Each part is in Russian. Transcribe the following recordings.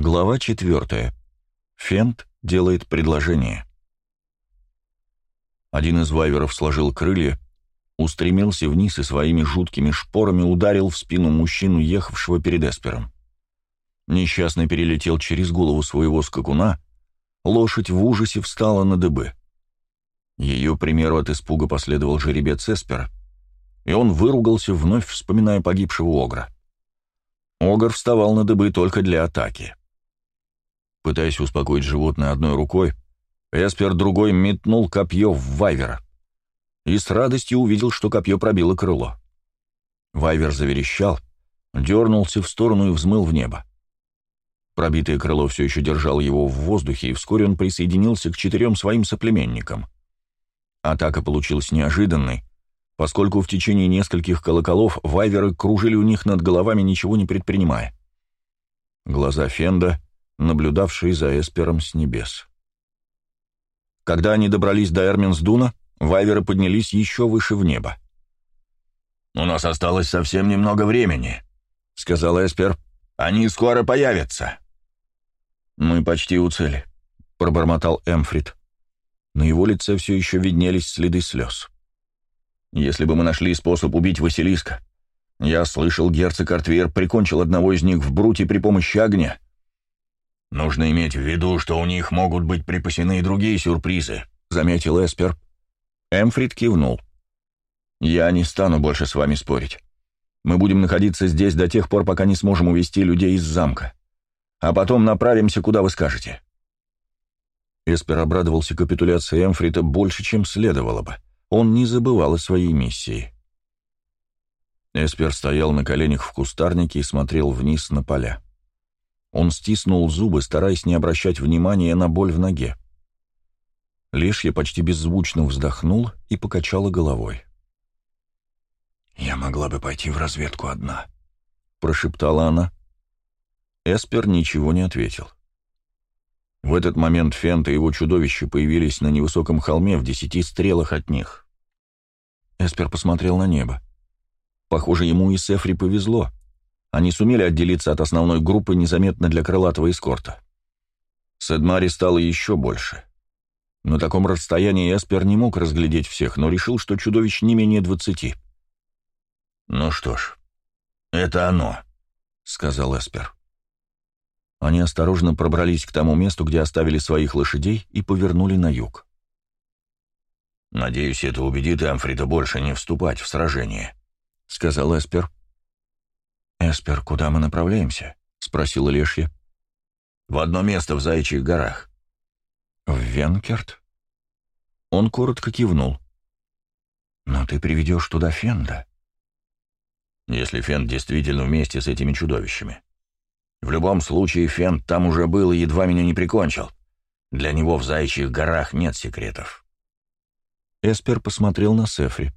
Глава четвертая. Фент делает предложение. Один из вайверов сложил крылья, устремился вниз и своими жуткими шпорами ударил в спину мужчину, ехавшего перед Эспером. Несчастный перелетел через голову своего скакуна, лошадь в ужасе встала на дыбы. Ее примеру от испуга последовал жеребец Эспера, и он выругался, вновь вспоминая погибшего Огра. Огр вставал на дыбы только для атаки. Пытаясь успокоить животное одной рукой, Эспер другой метнул копье в Вайвера и с радостью увидел, что копье пробило крыло. Вайвер заверещал, дернулся в сторону и взмыл в небо. Пробитое крыло все еще держало его в воздухе, и вскоре он присоединился к четырем своим соплеменникам. Атака получилась неожиданной, поскольку в течение нескольких колоколов вайверы кружили у них над головами, ничего не предпринимая. Глаза Фенда, наблюдавшие за Эспером с небес. Когда они добрались до Эрминсдуна, вайверы поднялись еще выше в небо. «У нас осталось совсем немного времени», — сказал Эспер. «Они скоро появятся». «Мы почти у цели», — пробормотал Эмфрид. На его лице все еще виднелись следы слез. «Если бы мы нашли способ убить Василиска. Я слышал, герцог Артвер прикончил одного из них в бруте при помощи огня». «Нужно иметь в виду, что у них могут быть припасены и другие сюрпризы», — заметил Эспер. Эмфрид кивнул. «Я не стану больше с вами спорить. Мы будем находиться здесь до тех пор, пока не сможем увести людей из замка. А потом направимся, куда вы скажете». Эспер обрадовался капитуляции Эмфрита больше, чем следовало бы. Он не забывал о своей миссии. Эспер стоял на коленях в кустарнике и смотрел вниз на поля. Он стиснул зубы, стараясь не обращать внимания на боль в ноге. Лишья почти беззвучно вздохнул и покачала головой. «Я могла бы пойти в разведку одна», — прошептала она. Эспер ничего не ответил. В этот момент Фент и его чудовище появились на невысоком холме в десяти стрелах от них. Эспер посмотрел на небо. Похоже, ему и Сефри повезло. Они сумели отделиться от основной группы незаметно для крылатого эскорта. Седмари стало еще больше. На таком расстоянии Эспер не мог разглядеть всех, но решил, что чудовищ не менее двадцати. «Ну что ж, это оно», — сказал Эспер. Они осторожно пробрались к тому месту, где оставили своих лошадей, и повернули на юг. «Надеюсь, это убедит Амфрита больше не вступать в сражение», — сказал Эспер. «Эспер, куда мы направляемся?» — спросила Лешья. «В одно место в Заячьих горах». «В Венкерт?» Он коротко кивнул. «Но ты приведешь туда Фенда?» «Если Фенд действительно вместе с этими чудовищами. В любом случае, Фент там уже был и едва меня не прикончил. Для него в Заячьих горах нет секретов. Эспер посмотрел на Сефри.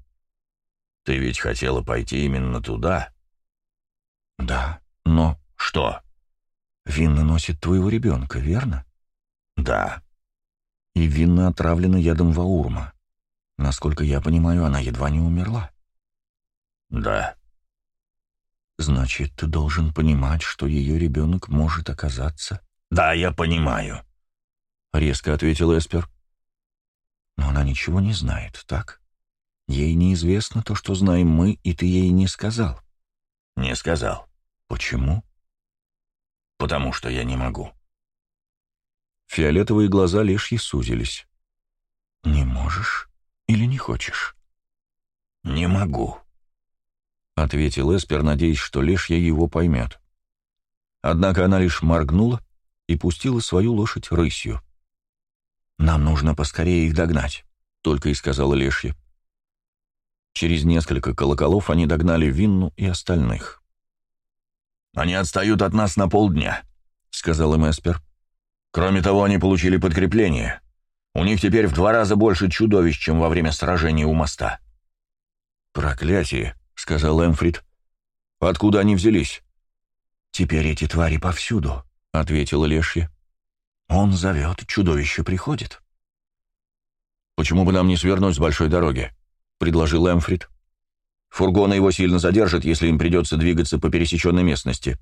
«Ты ведь хотела пойти именно туда?» «Да, но...» «Что?» «Винна носит твоего ребенка, верно?» «Да». «И Винна отравлена ядом Ваурма. Насколько я понимаю, она едва не умерла». «Да». Значит, ты должен понимать, что ее ребенок может оказаться... Да, я понимаю. Резко ответил Эспер. Но она ничего не знает, так? Ей неизвестно то, что знаем мы, и ты ей не сказал. Не сказал. Почему? Потому что я не могу. Фиолетовые глаза лишь сузились. Не можешь или не хочешь? Не могу. — ответил Эспер, надеясь, что Лешья его поймет. Однако она лишь моргнула и пустила свою лошадь рысью. «Нам нужно поскорее их догнать», — только и сказала Лешья. Через несколько колоколов они догнали Винну и остальных. «Они отстают от нас на полдня», — сказал им Эспер. «Кроме того, они получили подкрепление. У них теперь в два раза больше чудовищ, чем во время сражения у моста». «Проклятие!» — сказал Эмфрид. «Откуда они взялись?» «Теперь эти твари повсюду», — ответила Лешья. «Он зовет, чудовище приходит». «Почему бы нам не свернуть с большой дороги?» — предложил Эмфрид. «Фургоны его сильно задержат, если им придется двигаться по пересеченной местности».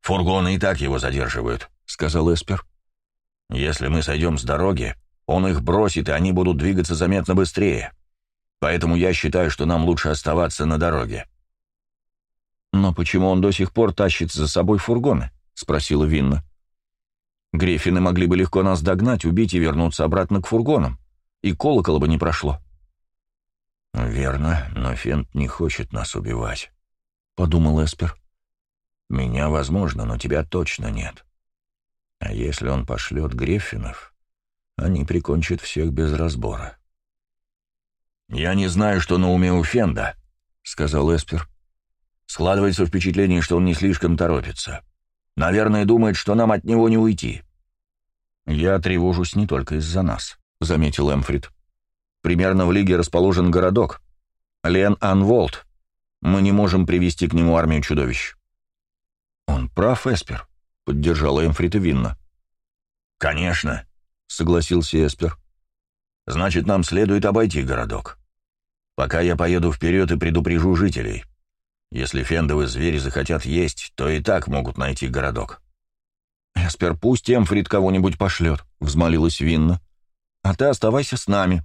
«Фургоны и так его задерживают», — сказал Эспер. «Если мы сойдем с дороги, он их бросит, и они будут двигаться заметно быстрее. Поэтому я считаю, что нам лучше оставаться на дороге». «Но почему он до сих пор тащит за собой фургоны?» — спросила Винна. «Грефины могли бы легко нас догнать, убить и вернуться обратно к фургонам, и колокола бы не прошло». «Верно, но Фент не хочет нас убивать», — подумал Эспер. «Меня, возможно, но тебя точно нет. А если он пошлет Греффинов, они прикончат всех без разбора». «Я не знаю, что на уме у Фенда», — сказал Эспер. «Складывается впечатление, что он не слишком торопится. Наверное, думает, что нам от него не уйти». «Я тревожусь не только из-за нас», — заметил Эмфрид. Примерно в лиге расположен городок. Лен Анволд. Мы не можем привести к нему армию чудовищ». «Он прав, Эспер», — поддержала Эмфрит и Винна. «Конечно», — согласился Эспер. «Значит, нам следует обойти городок. Пока я поеду вперед и предупрежу жителей. Если фендовые звери захотят есть, то и так могут найти городок». «Эспер, пусть Эмфрид кого-нибудь пошлет», — взмолилась Винна. «А ты оставайся с нами».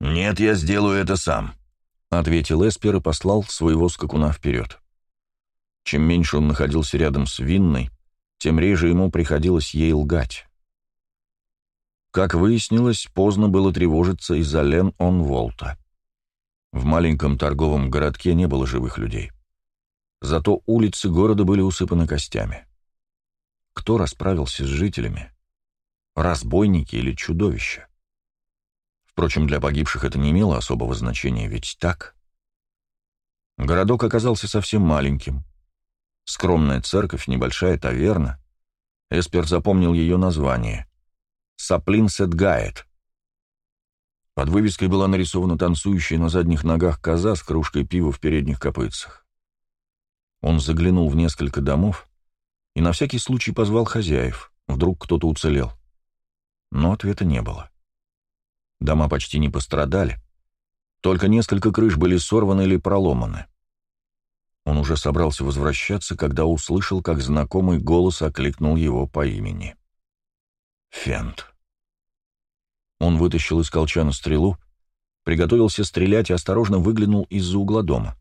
«Нет, я сделаю это сам», — ответил Эспер и послал своего скакуна вперед. Чем меньше он находился рядом с Винной, тем реже ему приходилось ей лгать. Как выяснилось, поздно было тревожиться из-за Лен он Волта. В маленьком торговом городке не было живых людей. Зато улицы города были усыпаны костями. Кто расправился с жителями? Разбойники или чудовища? Впрочем, для погибших это не имело особого значения, ведь так? Городок оказался совсем маленьким. Скромная церковь, небольшая таверна. Эспер запомнил ее название. «Саплинсет Гайет». Под вывеской была нарисована танцующая на задних ногах коза с кружкой пива в передних копытцах. Он заглянул в несколько домов и на всякий случай позвал хозяев, вдруг кто-то уцелел. Но ответа не было. Дома почти не пострадали. Только несколько крыш были сорваны или проломаны. Он уже собрался возвращаться, когда услышал, как знакомый голос окликнул его по имени. Фент. Он вытащил из колчана стрелу, приготовился стрелять и осторожно выглянул из-за угла дома.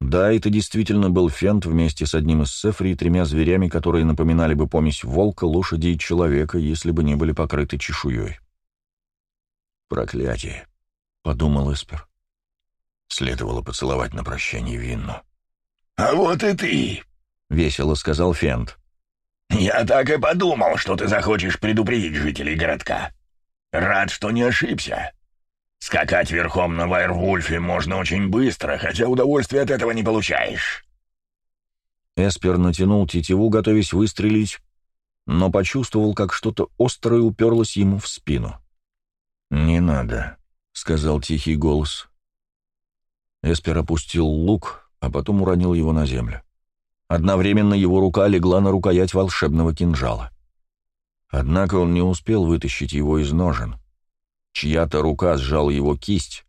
Да, это действительно был Фент вместе с одним из Сефри и тремя зверями, которые напоминали бы помесь волка, лошади и человека, если бы не были покрыты чешуей. «Проклятие!» — подумал Эспер. Следовало поцеловать на прощание Винну. «А вот и ты!» — весело сказал Фент. «Я так и подумал, что ты захочешь предупредить жителей городка. Рад, что не ошибся. Скакать верхом на Вайрвульфе можно очень быстро, хотя удовольствия от этого не получаешь». Эспер натянул тетиву, готовясь выстрелить, но почувствовал, как что-то острое уперлось ему в спину. «Не надо», — сказал тихий голос. Эспер опустил лук, а потом уронил его на землю. Одновременно его рука легла на рукоять волшебного кинжала. Однако он не успел вытащить его из ножен. Чья-то рука сжала его кисть,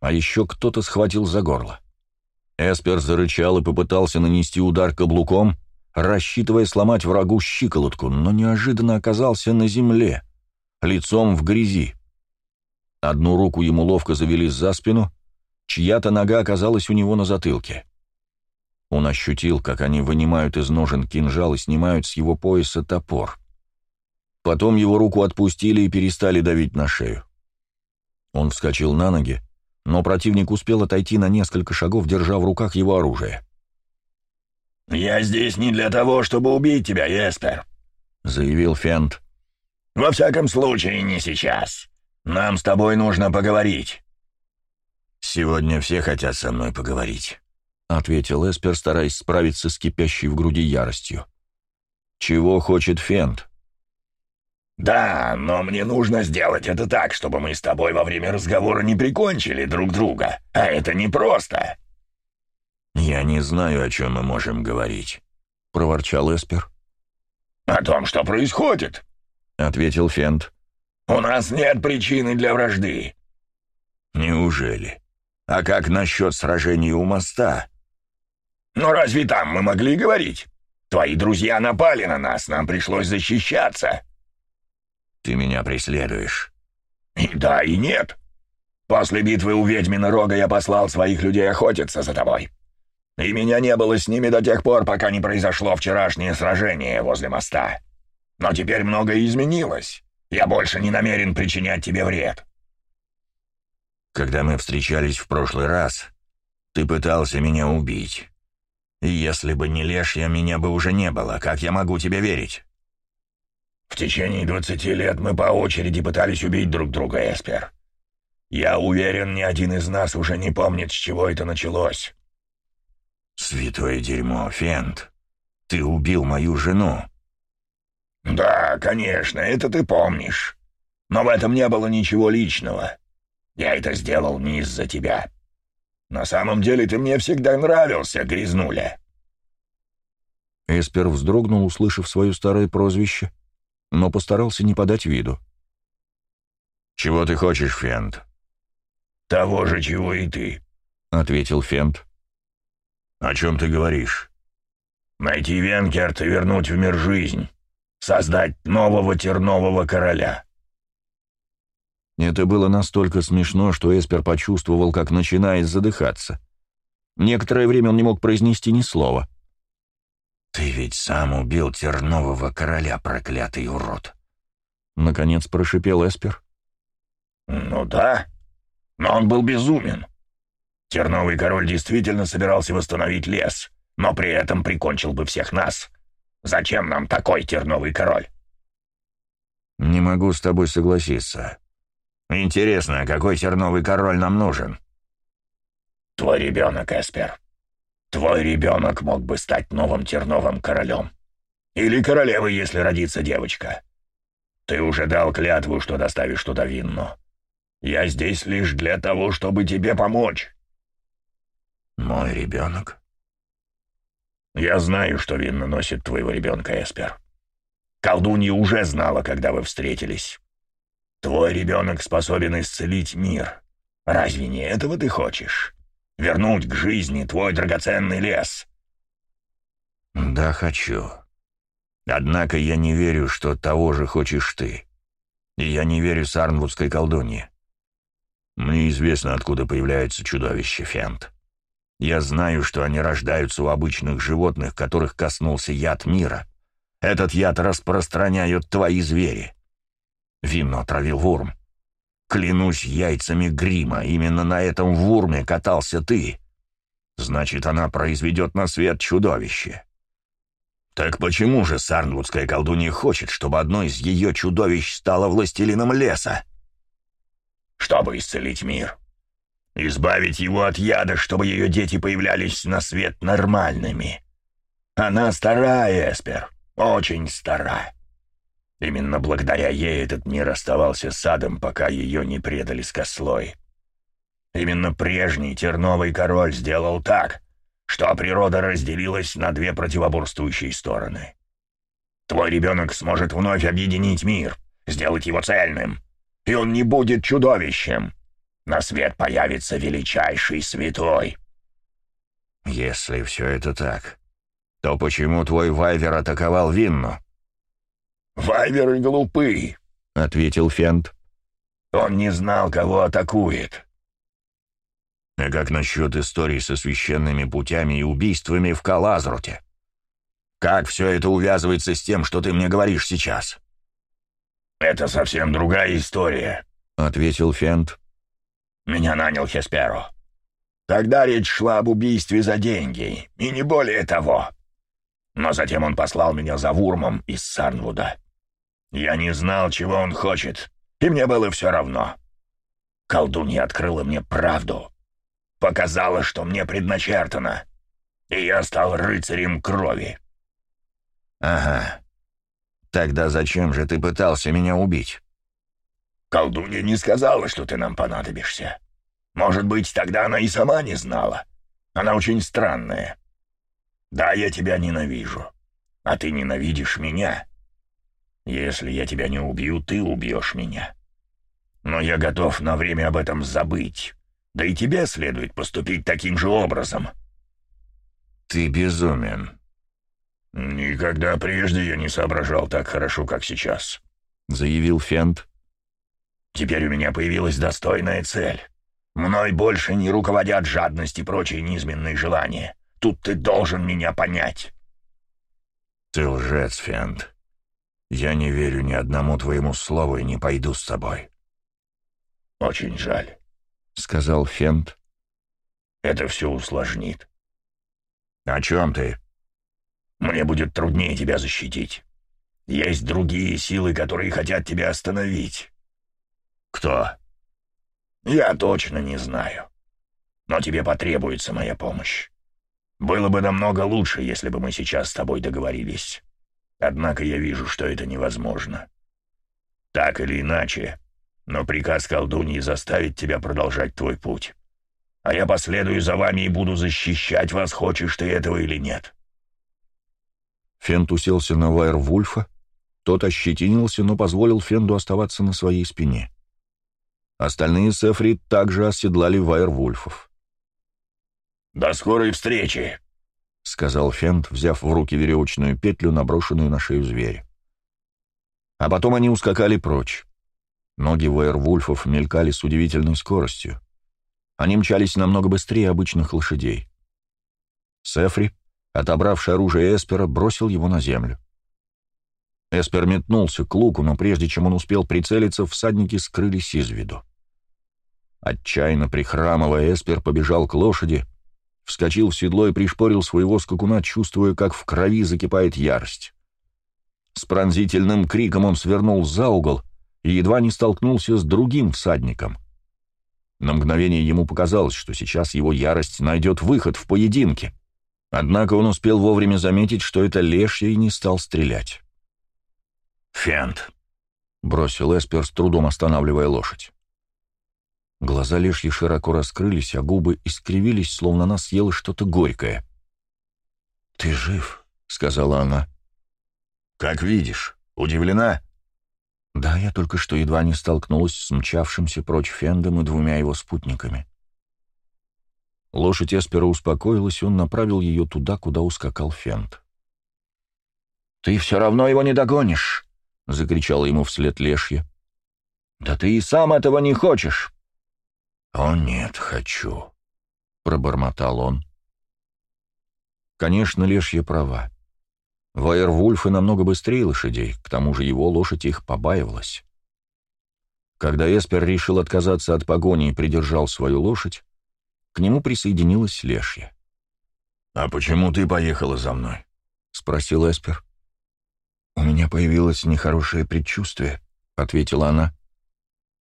а еще кто-то схватил за горло. Эспер зарычал и попытался нанести удар каблуком, рассчитывая сломать врагу щиколотку, но неожиданно оказался на земле, лицом в грязи. Одну руку ему ловко завели за спину, чья-то нога оказалась у него на затылке. Он ощутил, как они вынимают из ножен кинжал и снимают с его пояса топор. Потом его руку отпустили и перестали давить на шею. Он вскочил на ноги, но противник успел отойти на несколько шагов, держа в руках его оружие. «Я здесь не для того, чтобы убить тебя, Еспер», — заявил Фент. «Во всяком случае, не сейчас. Нам с тобой нужно поговорить». «Сегодня все хотят со мной поговорить», — ответил Эспер, стараясь справиться с кипящей в груди яростью. «Чего хочет Фент?» «Да, но мне нужно сделать это так, чтобы мы с тобой во время разговора не прикончили друг друга, а это непросто». «Я не знаю, о чем мы можем говорить», — проворчал Эспер. «О том, что происходит», — ответил Фент. У нас нет причины для вражды». «Неужели? А как насчет сражения у моста?» «Но разве там мы могли говорить? Твои друзья напали на нас, нам пришлось защищаться». «Ты меня преследуешь». «И да, и нет. После битвы у ведьмина рога я послал своих людей охотиться за тобой. И меня не было с ними до тех пор, пока не произошло вчерашнее сражение возле моста. Но теперь многое изменилось. Я больше не намерен причинять тебе вред». «Когда мы встречались в прошлый раз, ты пытался меня убить. И если бы не Лешья, меня бы уже не было. Как я могу тебе верить?» «В течение двадцати лет мы по очереди пытались убить друг друга, Эспер. Я уверен, ни один из нас уже не помнит, с чего это началось». «Святое дерьмо, Фент, ты убил мою жену». «Да, конечно, это ты помнишь. Но в этом не было ничего личного. Я это сделал не из-за тебя. На самом деле ты мне всегда нравился, грязнуля». Эспер вздрогнул, услышав свое старое прозвище, но постарался не подать виду. «Чего ты хочешь, Фент?» «Того же, чего и ты», — ответил Фент. «О чем ты говоришь?» «Найти Венкерт и вернуть в мир жизнь. Создать нового тернового короля». Это было настолько смешно, что Эспер почувствовал, как начинает задыхаться. Некоторое время он не мог произнести ни слова. «Ты ведь сам убил тернового короля, проклятый урод!» Наконец прошипел Эспер. «Ну да, но он был безумен. Терновый король действительно собирался восстановить лес, но при этом прикончил бы всех нас. Зачем нам такой терновый король?» «Не могу с тобой согласиться. Интересно, какой терновый король нам нужен?» «Твой ребенок, Эспер. Твой ребенок мог бы стать новым терновым королем. Или королевой, если родится девочка. Ты уже дал клятву, что доставишь туда Винну. Я здесь лишь для того, чтобы тебе помочь». «Мой ребенок?» «Я знаю, что Винна носит твоего ребенка, Эспер. Колдунья уже знала, когда вы встретились. Твой ребенок способен исцелить мир. Разве не этого ты хочешь? Вернуть к жизни твой драгоценный лес?» «Да, хочу. Однако я не верю, что того же хочешь ты. И я не верю сарнвудской колдунье. Мне известно, откуда появляются чудовища, Фент. Я знаю, что они рождаются у обычных животных, которых коснулся яд мира. Этот яд распространяют твои звери. Винно отравил вурм. Клянусь яйцами грима, именно на этом вурме катался ты. Значит, она произведет на свет чудовище. Так почему же Сарнвудская колдунья хочет, чтобы одно из ее чудовищ стало властелином леса? Чтобы исцелить мир. Избавить его от яда, чтобы ее дети появлялись на свет нормальными. Она старая, Эспер, очень старая. Именно благодаря ей этот мир оставался садом, пока ее не предали с кослой. Именно прежний терновый король сделал так, что природа разделилась на две противоборствующие стороны. Твой ребенок сможет вновь объединить мир, сделать его цельным, и он не будет чудовищем. На свет появится величайший святой. Если все это так, то почему твой Вайвер атаковал Винну? «Вайверы глупы», — ответил Фент. «Он не знал, кого атакует». «А как насчет истории со священными путями и убийствами в Калазруте? Как все это увязывается с тем, что ты мне говоришь сейчас?» «Это совсем другая история», — ответил Фент. «Меня нанял Хесперо. Тогда речь шла об убийстве за деньги, и не более того. Но затем он послал меня за Вурмом из Сарнвуда. Я не знал, чего он хочет, и мне было все равно. Колдунья открыла мне правду, показала, что мне предначертано, и я стал рыцарем крови. «Ага. Тогда зачем же ты пытался меня убить?» «Колдунья не сказала, что ты нам понадобишься. Может быть, тогда она и сама не знала. Она очень странная. Да, я тебя ненавижу, а ты ненавидишь меня. Если я тебя не убью, ты убьешь меня. Но я готов на время об этом забыть. Да и тебе следует поступить таким же образом». «Ты безумен». «Никогда прежде я не соображал так хорошо, как сейчас», — заявил Фент. «Теперь у меня появилась достойная цель. Мной больше не руководят жадность и прочие низменные желания. Тут ты должен меня понять». «Ты лжец, Фент. Я не верю ни одному твоему слову и не пойду с тобой». «Очень жаль», — сказал Фент. «Это все усложнит». «О чем ты?» Мне будет труднее тебя защитить. Есть другие силы, которые хотят тебя остановить. Кто? Я точно не знаю. Но тебе потребуется моя помощь. Было бы намного лучше, если бы мы сейчас с тобой договорились. Однако я вижу, что это невозможно. Так или иначе, но приказ колдуньи заставит тебя продолжать твой путь. А я последую за вами и буду защищать вас, хочешь ты этого или нет. Фент уселся на Вайервульфа, тот ощетинился, но позволил Фенду оставаться на своей спине. Остальные Сефри также оседлали Вайервульфов. «До скорой встречи!» — сказал Фенд, взяв в руки веревочную петлю, наброшенную на шею зверя. А потом они ускакали прочь. Ноги Вайервульфов мелькали с удивительной скоростью. Они мчались намного быстрее обычных лошадей. Сефри, Отобравший оружие Эспера, бросил его на землю. Эспер метнулся к луку, но прежде чем он успел прицелиться, всадники скрылись из виду. Отчаянно прихрамывая, Эспер побежал к лошади, вскочил в седло и пришпорил своего скакуна, чувствуя, как в крови закипает ярость. С пронзительным криком он свернул за угол и едва не столкнулся с другим всадником. На мгновение ему показалось, что сейчас его ярость найдет выход в поединке. Однако он успел вовремя заметить, что это лешья и не стал стрелять. «Фент», — бросил Эспер, с трудом останавливая лошадь. Глаза лешьи широко раскрылись, а губы искривились, словно она съела что-то горькое. «Ты жив?» — сказала она. «Как видишь. Удивлена?» «Да, я только что едва не столкнулась с мчавшимся прочь Фендом и двумя его спутниками. Лошадь Эспера успокоилась, и он направил ее туда, куда ускакал Фент. «Ты все равно его не догонишь!» — закричала ему вслед Лешья. «Да ты и сам этого не хочешь!» «О нет, хочу!» — пробормотал он. Конечно, Лешья права. Ваервульфы намного быстрее лошадей, к тому же его лошадь их побаивалась. Когда Эспер решил отказаться от погони и придержал свою лошадь, к нему присоединилась Лешья. «А почему ты поехала за мной?» — спросил Эспер. «У меня появилось нехорошее предчувствие», — ответила она.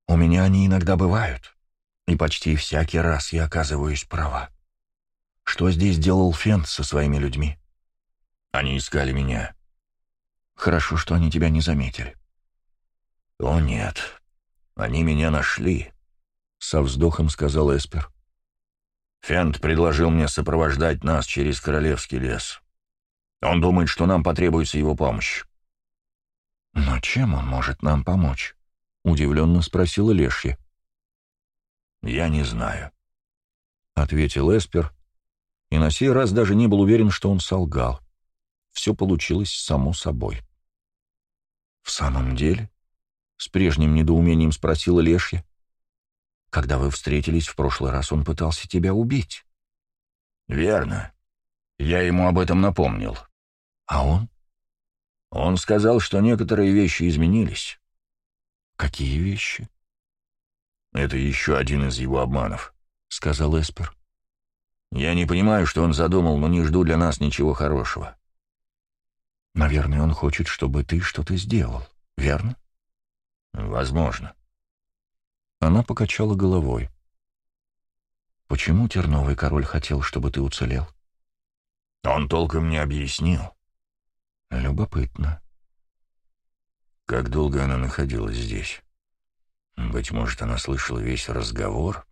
«У меня они иногда бывают, и почти всякий раз я оказываюсь права. Что здесь делал Фент со своими людьми?» «Они искали меня». «Хорошо, что они тебя не заметили». «О нет, они меня нашли», — со вздохом сказал Эспер. Фент предложил мне сопровождать нас через Королевский лес. Он думает, что нам потребуется его помощь. «Но чем он может нам помочь?» — удивленно спросила Лешья. «Я не знаю», — ответил Эспер, и на сей раз даже не был уверен, что он солгал. Все получилось само собой. «В самом деле?» — с прежним недоумением спросила Лешья. Когда вы встретились в прошлый раз, он пытался тебя убить. Верно. Я ему об этом напомнил. А он? Он сказал, что некоторые вещи изменились. Какие вещи? Это еще один из его обманов, сказал Эспер. Я не понимаю, что он задумал, но не жду для нас ничего хорошего. Наверное, он хочет, чтобы ты что-то сделал, верно? Возможно. Она покачала головой. «Почему Терновый король хотел, чтобы ты уцелел?» «Он толком не объяснил». «Любопытно». «Как долго она находилась здесь? Быть может, она слышала весь разговор?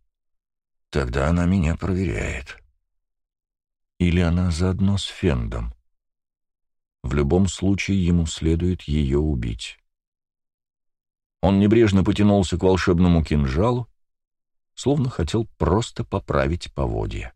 Тогда она меня проверяет». «Или она заодно с Фендом?» В любом случае ему следует ее убить. Он небрежно потянулся к волшебному кинжалу, словно хотел просто поправить поводья.